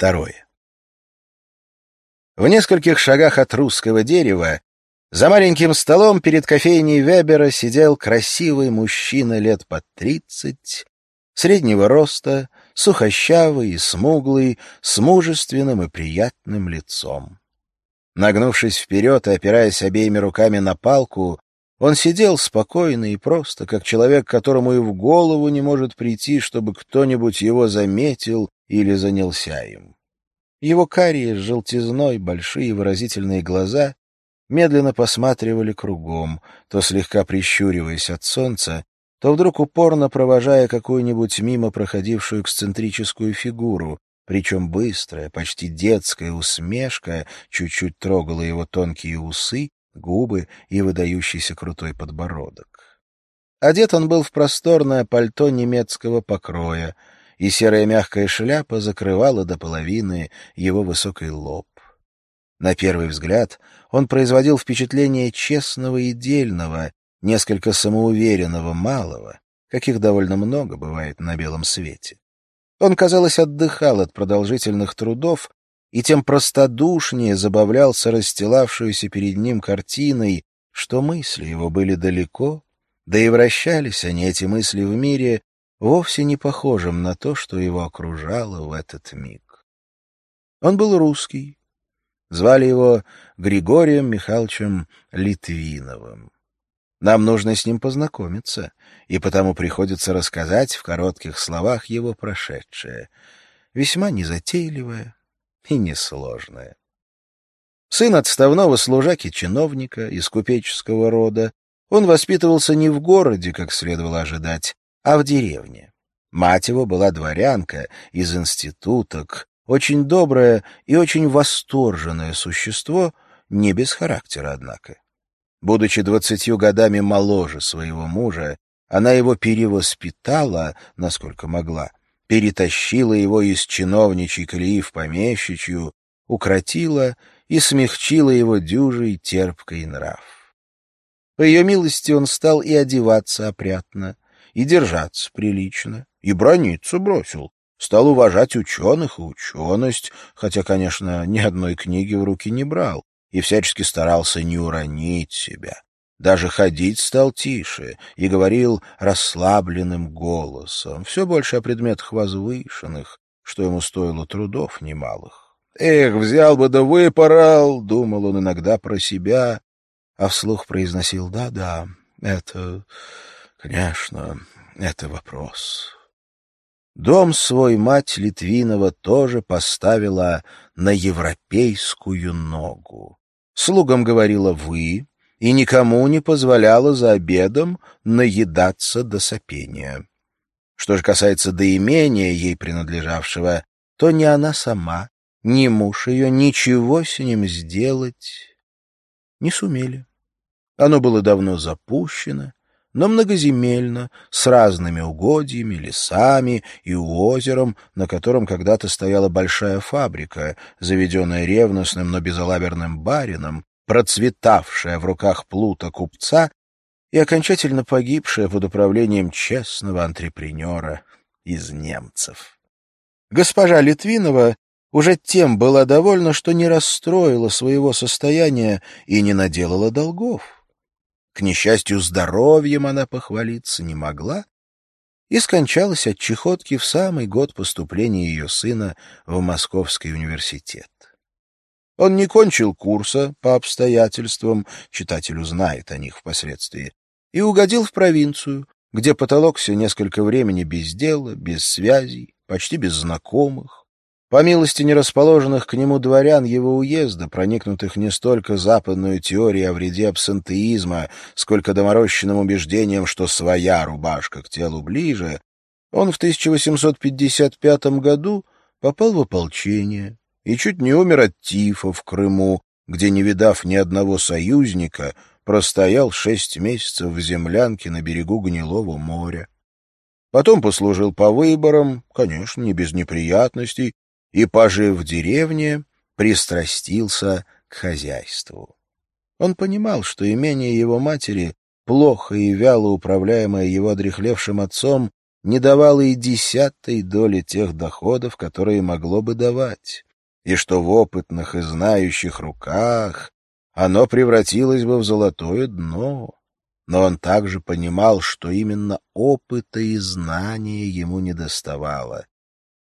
Второе. В нескольких шагах от русского дерева за маленьким столом перед кофейней Вебера сидел красивый мужчина лет под тридцать, среднего роста, сухощавый и смуглый, с мужественным и приятным лицом. Нагнувшись вперед и опираясь обеими руками на палку, он сидел спокойно и просто, как человек, которому и в голову не может прийти, чтобы кто-нибудь его заметил или занялся им. Его карие с желтизной, большие выразительные глаза медленно посматривали кругом, то слегка прищуриваясь от солнца, то вдруг упорно провожая какую-нибудь мимо проходившую эксцентрическую фигуру, причем быстрая, почти детская усмешка чуть-чуть трогала его тонкие усы, губы и выдающийся крутой подбородок. Одет он был в просторное пальто немецкого покроя, и серая мягкая шляпа закрывала до половины его высокий лоб. На первый взгляд он производил впечатление честного и дельного, несколько самоуверенного малого, каких довольно много бывает на белом свете. Он, казалось, отдыхал от продолжительных трудов и тем простодушнее забавлялся расстилавшуюся перед ним картиной, что мысли его были далеко, да и вращались они, эти мысли, в мире, вовсе не похожим на то, что его окружало в этот миг. Он был русский. Звали его Григорием Михайловичем Литвиновым. Нам нужно с ним познакомиться, и потому приходится рассказать в коротких словах его прошедшее, весьма незатейливое и несложное. Сын отставного служаки-чиновника из купеческого рода, он воспитывался не в городе, как следовало ожидать, а в деревне. Мать его была дворянка из институток, очень доброе и очень восторженное существо, не без характера, однако. Будучи двадцатью годами моложе своего мужа, она его перевоспитала, насколько могла, перетащила его из чиновничьей колеи в помещичью, укротила и смягчила его дюжий терпкой нрав. По ее милости он стал и одеваться опрятно, и держаться прилично, и брониться бросил, стал уважать ученых и ученость, хотя, конечно, ни одной книги в руки не брал, и всячески старался не уронить себя. Даже ходить стал тише и говорил расслабленным голосом, все больше о предметах возвышенных, что ему стоило трудов немалых. «Эх, взял бы да выпорал!» — думал он иногда про себя, а вслух произносил «да-да, это, конечно, это вопрос». Дом свой мать Литвинова тоже поставила на европейскую ногу. Слугам говорила «вы», и никому не позволяла за обедом наедаться до сопения. Что же касается доимения ей принадлежавшего, то ни она сама, ни муж ее ничего с ним сделать не сумели. Оно было давно запущено, но многоземельно, с разными угодьями, лесами и озером, на котором когда-то стояла большая фабрика, заведенная ревностным, но безалаберным барином, процветавшая в руках плута купца и окончательно погибшая под управлением честного антрепренера из немцев. Госпожа Литвинова уже тем была довольна, что не расстроила своего состояния и не наделала долгов. К несчастью, здоровьем она похвалиться не могла и скончалась от чехотки в самый год поступления ее сына в Московский университет. Он не кончил курса по обстоятельствам, читатель узнает о них впоследствии, и угодил в провинцию, где потолокся несколько времени без дела, без связей, почти без знакомых, по милости нерасположенных к нему дворян его уезда, проникнутых не столько западную теорией о вреде абсентеизма, сколько доморощенным убеждением, что своя рубашка к телу ближе, он в 1855 году попал в ополчение и чуть не умер от тифа в Крыму, где, не видав ни одного союзника, простоял шесть месяцев в землянке на берегу Гнилого моря. Потом послужил по выборам, конечно, не без неприятностей, и, пожив в деревне, пристрастился к хозяйству. Он понимал, что имение его матери, плохо и вяло управляемое его одрехлевшим отцом, не давало и десятой доли тех доходов, которые могло бы давать, и что в опытных и знающих руках оно превратилось бы в золотое дно. Но он также понимал, что именно опыта и знания ему недоставало.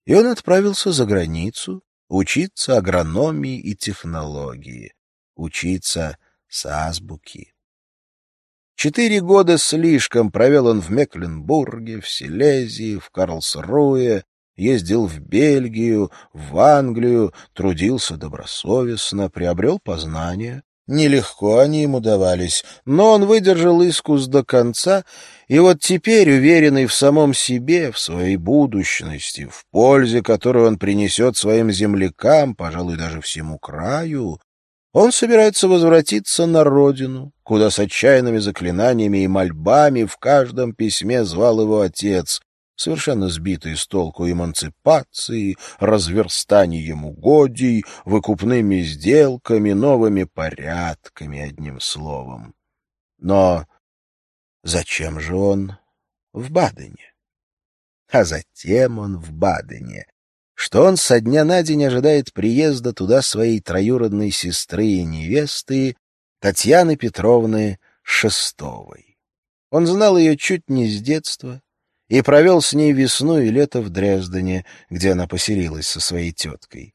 И он отправился за границу учиться агрономии и технологии, учиться с азбуки. Четыре года слишком провел он в Мекленбурге, в Силезии, в Карлсруе, ездил в Бельгию, в Англию, трудился добросовестно, приобрел познания. Нелегко они ему давались, но он выдержал искус до конца, и вот теперь, уверенный в самом себе, в своей будущности, в пользе, которую он принесет своим землякам, пожалуй, даже всему краю, он собирается возвратиться на родину, куда с отчаянными заклинаниями и мольбами в каждом письме звал его отец, совершенно сбитый с толку эмансипации, разверстанием угодий, выкупными сделками, новыми порядками, одним словом. Но зачем же он в Бадене? А затем он в Бадене, что он со дня на день ожидает приезда туда своей троюродной сестры и невесты Татьяны Петровны Шестовой. Он знал ее чуть не с детства и провел с ней весну и лето в Дрездене, где она поселилась со своей теткой.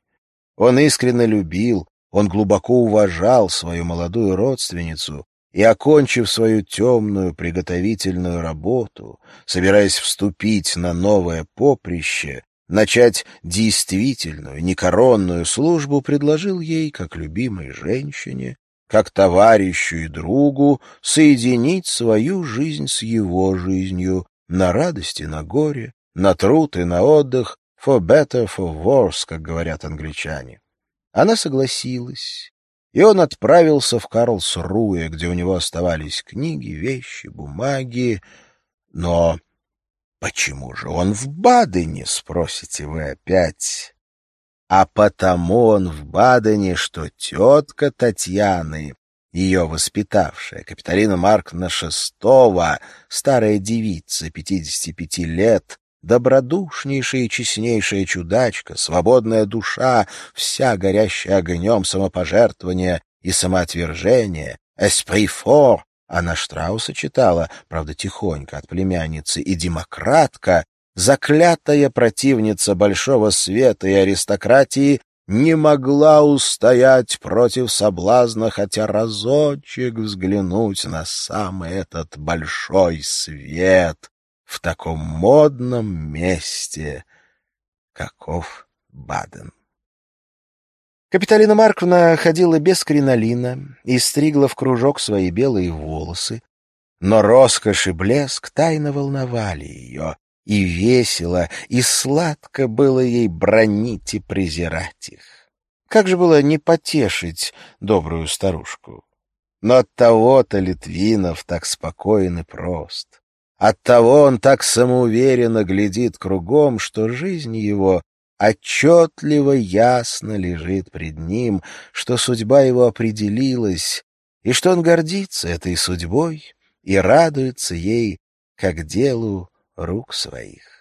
Он искренне любил, он глубоко уважал свою молодую родственницу и, окончив свою темную приготовительную работу, собираясь вступить на новое поприще, начать действительную, некоронную службу, предложил ей, как любимой женщине, как товарищу и другу, соединить свою жизнь с его жизнью, на радости, на горе, на труд и на отдых, for better, for worse, как говорят англичане. Она согласилась, и он отправился в Карлсруэ, где у него оставались книги, вещи, бумаги, но Почему же он в Бадене, спросите вы опять? А потому он в Бадене, что тетка Татьяны, ее воспитавшая, Капиталина Маркна Шестого, старая девица, 55 лет, добродушнейшая и честнейшая чудачка, свободная душа, вся горящая огнем самопожертвования и самоотвержения, fort, она Штрауса читала, правда, тихонько от племянницы, и демократка, заклятая противница большого света и аристократии, не могла устоять против соблазна хотя разочек взглянуть на самый этот большой свет в таком модном месте, каков Баден. Капиталина Марковна ходила без кринолина и стригла в кружок свои белые волосы, но роскошь и блеск тайно волновали ее, и весело, и сладко было ей бронить и презирать их. Как же было не потешить добрую старушку? Но от того-то Литвинов так спокоен и прост. Оттого он так самоуверенно глядит кругом, что жизнь его отчетливо ясно лежит пред ним, что судьба его определилась, и что он гордится этой судьбой и радуется ей, как делу рук своих.